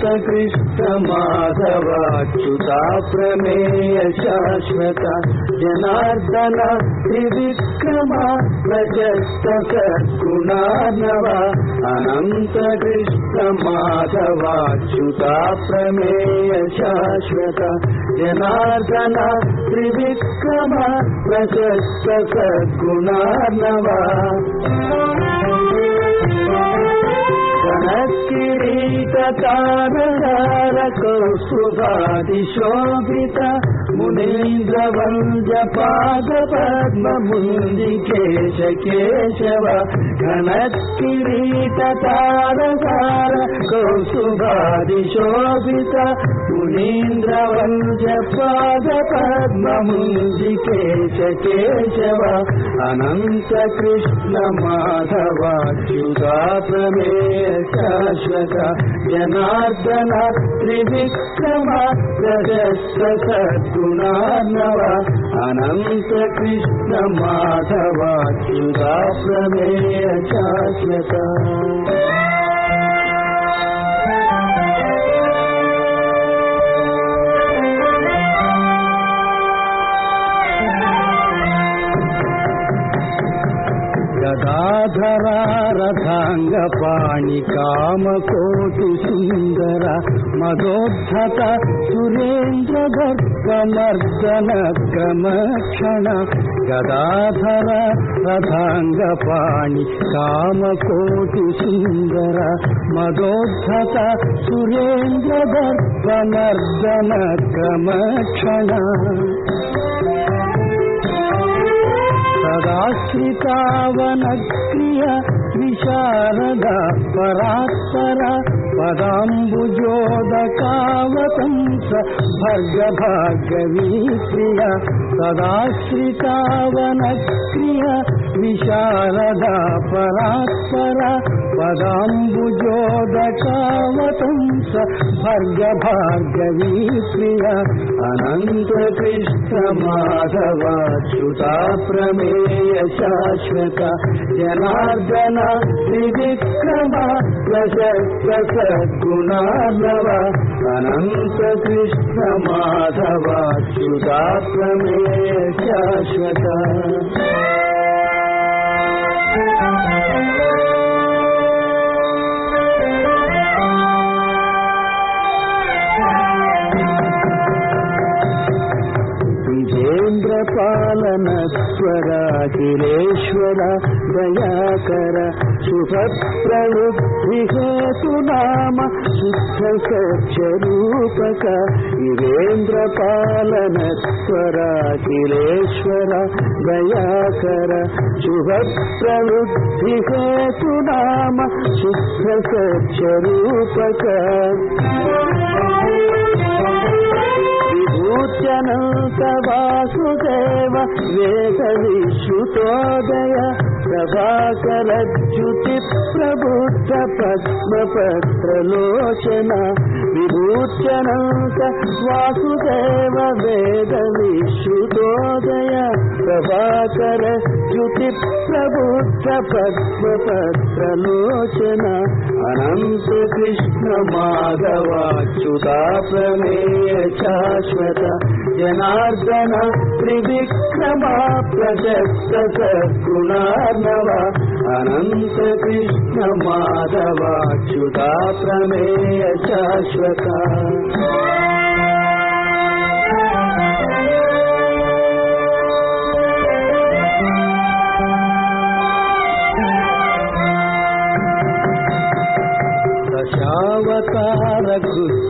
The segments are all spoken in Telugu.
అనంత కృష్ణ మాధవాచ్యుత ప్రమేయ శాశ్వత జనార్దన త్రివిక్రమ ప్రజస్త సద్గుణార్ణవ అనంత కృష్ణ మాధవాచ్యుత ప్రమేయ శాశ్వత జనార్దన త్రివిక్రమ ప్రశస్త మునీంద్ర వంజ పాద పద్మ ముంది కేశ కేశవ ఘన కిరీటతారహార కౌస్తుభాదిశోభిత మునీంద్ర వంజ పాద పద్మ ముంది కేశ కేశవ అనంత కృష్ణ మాధవాచ్యుతా ప్రమేయ శాశ్వత జనార్దన త్రివిక్రమ ప్రజస్త సద్గుణార్ణవ అనంత కృష్ణ మాధవాచ్యుతా ప్రమేయ శాశ్వత గదాధరారథాంగ పాణి కామకోటి సుందర మదోద్ధత సురేంద్ర గర్గమర్దన క్రమక్షణ గదాధర రథాంగ పాణి కామకోటి సుందర మదోద్ధత సురేంద్ర గర్గమర్దన క్రమక్షణ సదాశ్రితావనక్రియ విశారద పరాత్పర పదాంబుజోదకావతంస భర్గ భాగవీ సదాశ్రితావనక్రియ విశారద పరాత్పర పదాంబుజోదకావతంస భర్గ భార్గవీ ప్రియ అనంత కృష్ణ మాధవాచ్యుతా ప్రమేయ శాశ్వత జనార్దన త్రివిక్రమ ప్రశస్త సద్గుణార్ణవ అనంత కృష్ణ మాధవాచ్యుతా ప్రమేయ శాశ్వత విజేంద్రపాలనస్వరాఖిలేశ్వర దయాకర శుభప్రవృద్ధిహేతు నామ శుద్ధ సత్యరూపక వాసుదేవ వేద విశ్రుతోదయ ప్రభాకరచ్యుతి ప్రబుద్ధ పద్మపత్రలోచన విభూత్యనంత వాసుదేవ వేద విశ్రుతోదయ ప్రభాకర జ్యుతి ప్రబుద్ధ పద్మపత్రలోచన అనంత కృష్ణ మాధవాచ్యుతా ప్రమేయ శాశ్వత జనార్దన త్రివిక్రమ ప్రశస్త సద్గుణార్ణవ అనంత కృష్ణ మాధవాచ్యుతా ప్రమేయ శాశ్వత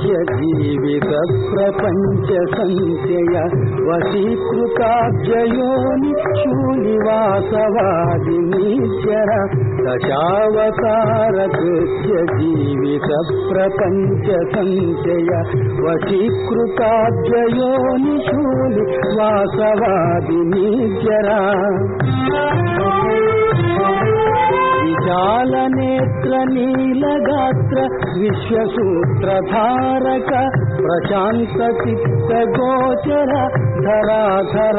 దశావతారకృత్య జీవిత ప్రపంచ సంచయ వశీకృతాబ్జయోని శూనివాసవాదినీశ్వర దశావతార కృత్య జీవిత ప్రపంచ సంచయ వశీకృతాబ్జయోని శూలి వాసవాదినీశ్వర विशालनेत्र नीलगात्र विश्वसूत्रधारक प्रशान्तचित्तगोचर धराधराम्बुजोदर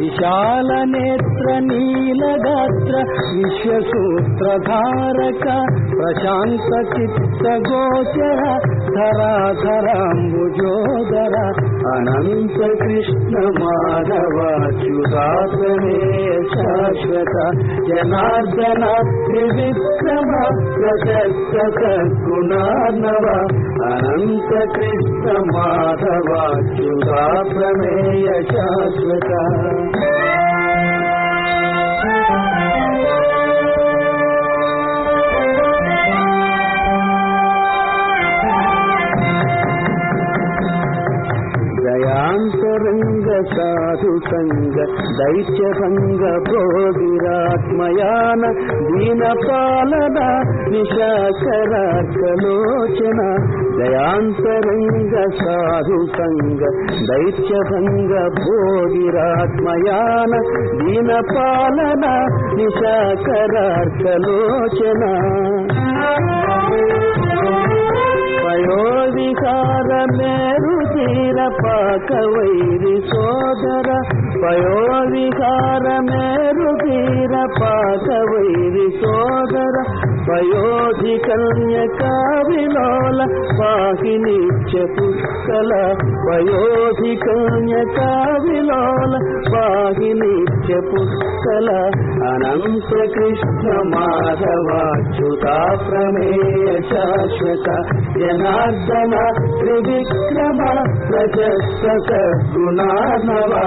विशालनेत्र नीलगात्र विश्वसूत्रधारक प्रशान्तचित्तगोचर నేత్ర నీలగాత్ర ధరాధరాంబుజోదర అనంత కృష్ణ మాధవాచ్యుతాత్మే శాశ్వత జనార్దన త్రివిక్రమ ప్రశస్త గుణార్ణవ అనంత కృష్ణ మాధవాచ్యుతా ప్రమేయ శాశ్వత. దయాంతరంగ సాధు సంగ దైత్య సంగ భోగిరాత్మయాన దీన పాలన నిశాకరార్కలోచన. దయాంతరంగ సాధు సంగ దైత్య సంగ భోగిరాత్మయాన దీన పాలన నిశాకరార్కలోచన పయోవిహార మేరు తీర పాక వైరి సోదర పయోవిహార మేరు తీర వైరి సోదర వయోధి కన్యకా విలోల పాహి నిత్య పుష్కల పయోధి కన్యకా విలోల పాహి నిత్య పుష్కల అనంత కృష్ణ మాధవాచ్యుతా ప్రమేయ శాశ్వత జనార్దన త్రివిక్రమ ప్రజస్త గుణానవా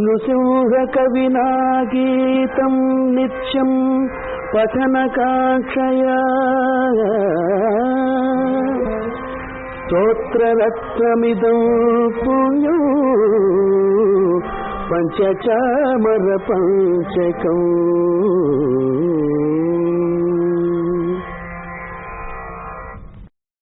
మాధవాచ్యుగాత్రమేయ శాశ్వత జనార్దన త్రివిక్రమ ప్రజస్వత గుణార్ణవ అనంత